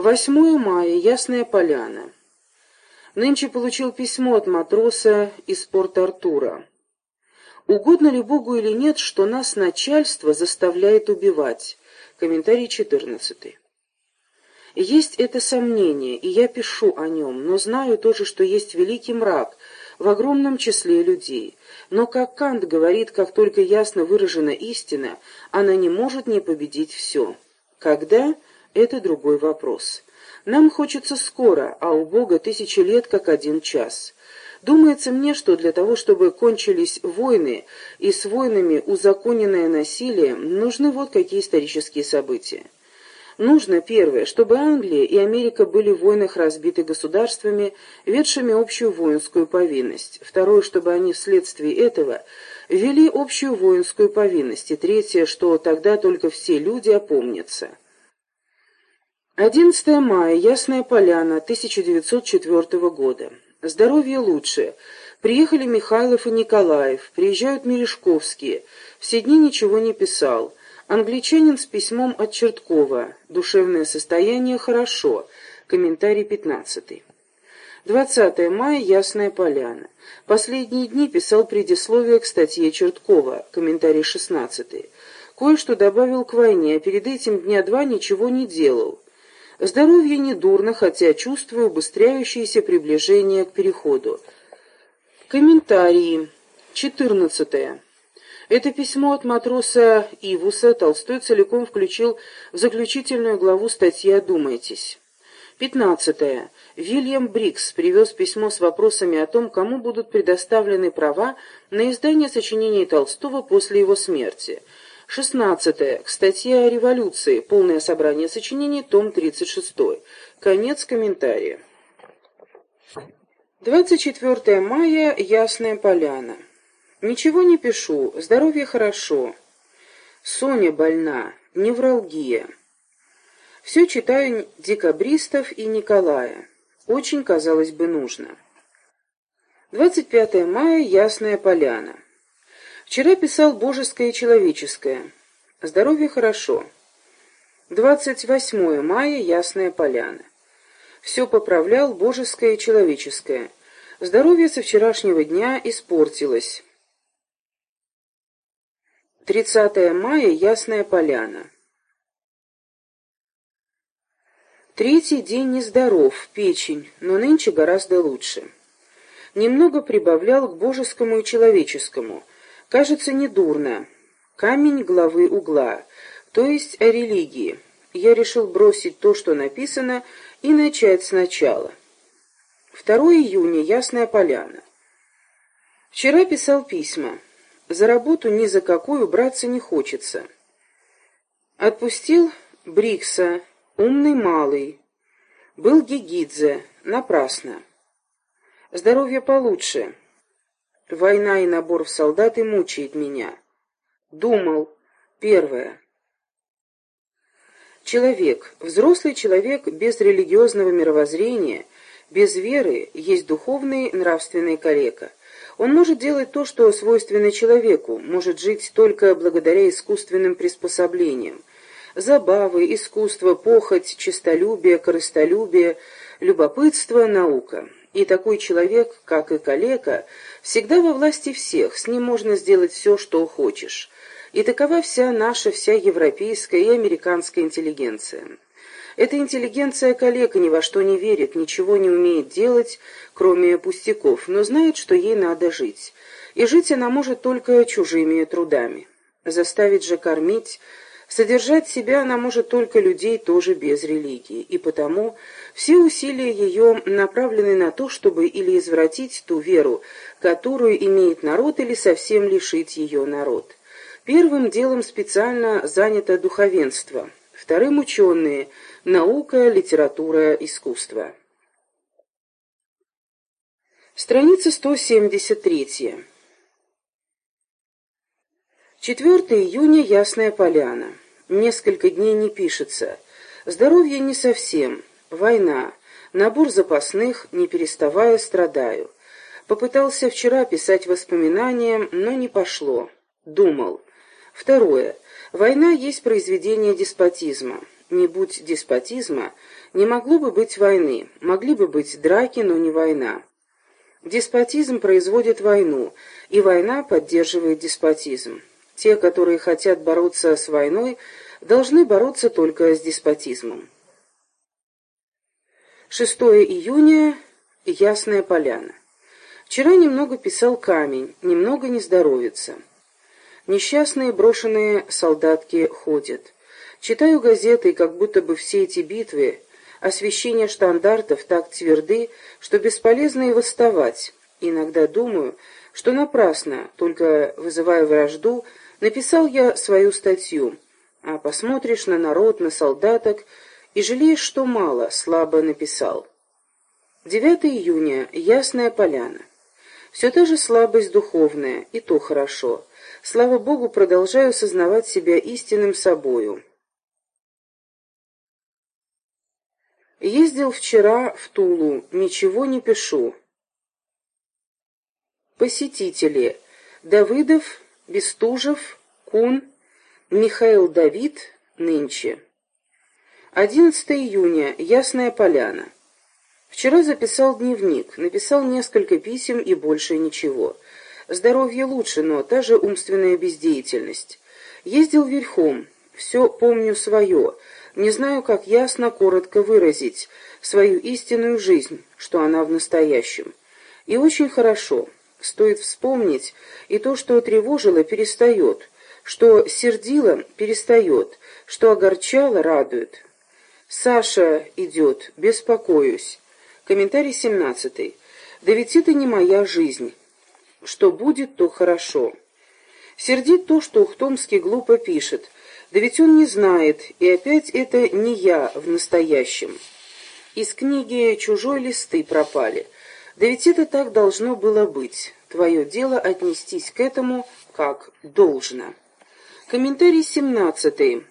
8 мая, Ясная Поляна. Нынче получил письмо от матроса из Порт-Артура. Угодно ли Богу или нет, что нас начальство заставляет убивать? Комментарий 14. Есть это сомнение, и я пишу о нем, но знаю тоже, что есть великий мрак в огромном числе людей. Но, как Кант говорит, как только ясно выражена истина, она не может не победить все. Когда? Это другой вопрос. Нам хочется скоро, а у Бога тысячи лет как один час. Думается мне, что для того, чтобы кончились войны и с войнами узаконенное насилие, нужны вот какие исторические события. Нужно, первое, чтобы Англия и Америка были в войнах разбиты государствами, ведшими общую воинскую повинность. Второе, чтобы они вследствие этого вели общую воинскую повинность. И третье, что тогда только все люди опомнятся. 11 мая, Ясная Поляна, 1904 года. Здоровье лучше. Приехали Михайлов и Николаев, приезжают Мережковские. Все дни ничего не писал. Англичанин с письмом от Черткова. Душевное состояние хорошо. Комментарий 15. 20 мая, Ясная Поляна. Последние дни писал предисловие к статье Черткова. Комментарий 16. Кое-что добавил к войне, а перед этим дня два ничего не делал. Здоровье недурно, хотя чувствую убыстряющееся приближение к переходу. Комментарии. 14. Это письмо от матроса Ивуса Толстой целиком включил в заключительную главу статьи «Одумайтесь». 15. Вильям Брикс привез письмо с вопросами о том, кому будут предоставлены права на издание сочинений Толстого после его смерти – 16. К статье о революции. Полное собрание сочинений. Том 36. Конец комментария. 24 мая. Ясная поляна. Ничего не пишу. Здоровье хорошо. Соня больна. Невралгия. Все читаю декабристов и Николая. Очень, казалось бы, нужно. 25 мая. Ясная поляна. Вчера писал «Божеское и человеческое». Здоровье хорошо. 28 мая, Ясная Поляна. Все поправлял «Божеское и человеческое». Здоровье со вчерашнего дня испортилось. 30 мая, Ясная Поляна. Третий день нездоров, печень, но нынче гораздо лучше. Немного прибавлял к божескому и человеческому, Кажется, недурно. Камень главы угла, то есть о религии. Я решил бросить то, что написано, и начать сначала. 2 июня, Ясная Поляна. Вчера писал письма. За работу ни за какую браться не хочется. Отпустил Брикса, умный малый. Был Гигидзе, напрасно. Здоровье получше. Война и набор в солдаты мучает меня. Думал. Первое. Человек, взрослый человек без религиозного мировоззрения, без веры, есть духовный нравственный калека. Он может делать то, что свойственно человеку, может жить только благодаря искусственным приспособлениям. Забавы, искусство, похоть, честолюбие, корыстолюбие, любопытство, наука. И такой человек, как и калека, всегда во власти всех, с ним можно сделать все, что хочешь. И такова вся наша, вся европейская и американская интеллигенция. Эта интеллигенция калека ни во что не верит, ничего не умеет делать, кроме пустяков, но знает, что ей надо жить. И жить она может только чужими трудами. Заставить же кормить, Содержать себя она может только людей тоже без религии, и потому все усилия ее направлены на то, чтобы или извратить ту веру, которую имеет народ, или совсем лишить ее народ. Первым делом специально занято духовенство, вторым – ученые, наука, литература, искусство. Страница 173. 4 июня, Ясная Поляна. Несколько дней не пишется. Здоровье не совсем. Война. Набор запасных, не переставая, страдаю. Попытался вчера писать воспоминания, но не пошло. Думал. Второе. Война есть произведение деспотизма. Не будь деспотизма, не могло бы быть войны, могли бы быть драки, но не война. Деспотизм производит войну, и война поддерживает деспотизм. Те, которые хотят бороться с войной, должны бороться только с деспотизмом. 6 июня. Ясная поляна. Вчера немного писал камень, немного не здоровится. Несчастные брошенные солдатки ходят. Читаю газеты, и как будто бы все эти битвы, освещение штандартов так тверды, что бесполезно и восставать. Иногда думаю, что напрасно, только вызывая вражду, написал я свою статью. А посмотришь на народ, на солдаток, и жалеешь, что мало, слабо написал. 9 июня. Ясная поляна. Все та же слабость духовная, и то хорошо. Слава Богу, продолжаю сознавать себя истинным собою. Ездил вчера в Тулу, ничего не пишу. Посетители. Давыдов, Бестужев, Кун, Михаил Давид, нынче. 11 июня. Ясная поляна. Вчера записал дневник, написал несколько писем и больше ничего. Здоровье лучше, но та же умственная бездеятельность. Ездил верхом, все помню свое, не знаю, как ясно, коротко выразить свою истинную жизнь, что она в настоящем. И очень хорошо. Стоит вспомнить, и то, что тревожило, перестает, что сердило, перестает, что огорчало, радует. Саша идет, беспокоюсь. Комментарий семнадцатый. Да ведь это не моя жизнь. Что будет, то хорошо. Сердит то, что Ухтомский глупо пишет. Да ведь он не знает, и опять это не я в настоящем. Из книги «Чужой листы» пропали. Да ведь это так должно было быть. Твое дело отнестись к этому как должно. Комментарий семнадцатый.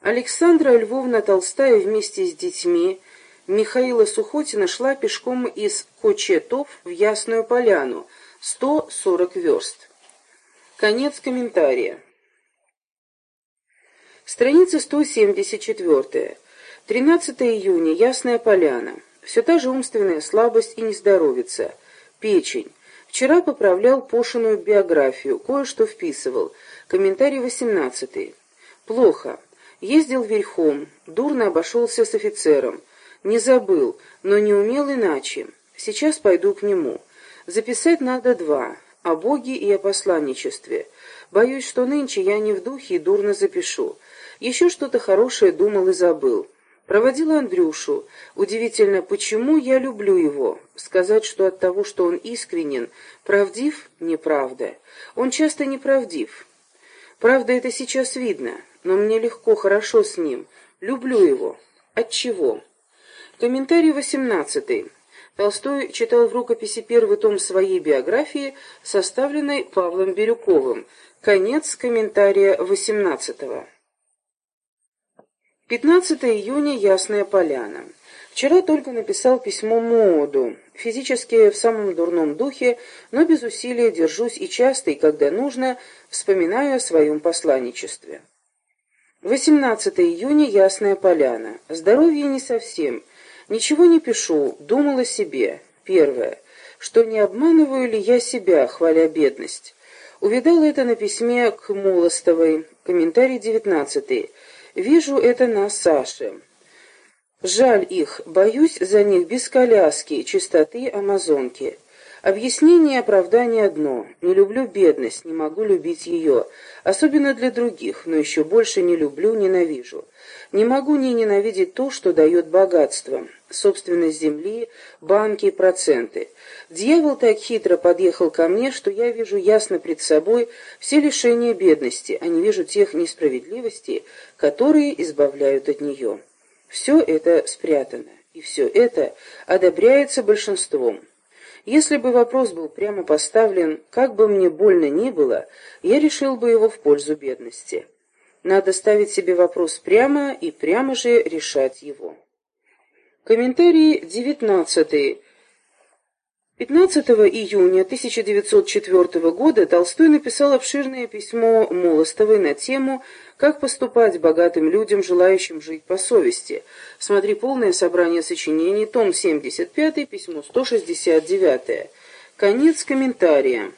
Александра Львовна Толстая вместе с детьми Михаила Сухотина шла пешком из Кочетов в Ясную Поляну, 140 верст. Конец комментария. Страница 174. 13 июня. Ясная Поляна. Все та же умственная слабость и нездоровица. Печень. Вчера поправлял Пошиную биографию, кое-что вписывал. Комментарий 18. Плохо. Ездил верхом, дурно обошелся с офицером. Не забыл, но не умел иначе. Сейчас пойду к нему. Записать надо два, о Боге и о посланничестве. Боюсь, что нынче я не в духе и дурно запишу. Еще что-то хорошее думал и забыл. Проводил Андрюшу. Удивительно, почему я люблю его. Сказать, что от того, что он искренен, правдив – неправда. Он часто неправдив. Правда, это сейчас видно но мне легко, хорошо с ним. Люблю его. От чего? Комментарий восемнадцатый. Толстой читал в рукописи первый том своей биографии, составленной Павлом Бирюковым. Конец комментария восемнадцатого. 15 июня. Ясная поляна. Вчера только написал письмо Моду. Физически в самом дурном духе, но без усилия держусь и часто, и когда нужно, вспоминаю о своем посланничестве. 18 июня, Ясная Поляна. Здоровье не совсем. Ничего не пишу, думал о себе. Первое. Что не обманываю ли я себя, хваля бедность. Увидал это на письме к Молостовой. Комментарий 19. Вижу это на Саше. Жаль их, боюсь за них без коляски, чистоты амазонки. Объяснение и оправдание одно. Не люблю бедность, не могу любить ее. Особенно для других, но еще больше не люблю, ненавижу. Не могу не ненавидеть то, что дает богатство. Собственность земли, банки, проценты. Дьявол так хитро подъехал ко мне, что я вижу ясно пред собой все лишения бедности, а не вижу тех несправедливостей, которые избавляют от нее. Все это спрятано, и все это одобряется большинством. Если бы вопрос был прямо поставлен, как бы мне больно ни было, я решил бы его в пользу бедности. Надо ставить себе вопрос прямо и прямо же решать его. Комментарий девятнадцатый. 15 июня 1904 года Толстой написал обширное письмо Молостовой на тему «Как поступать богатым людям, желающим жить по совести». Смотри полное собрание сочинений, том 75, письмо 169. Конец комментария.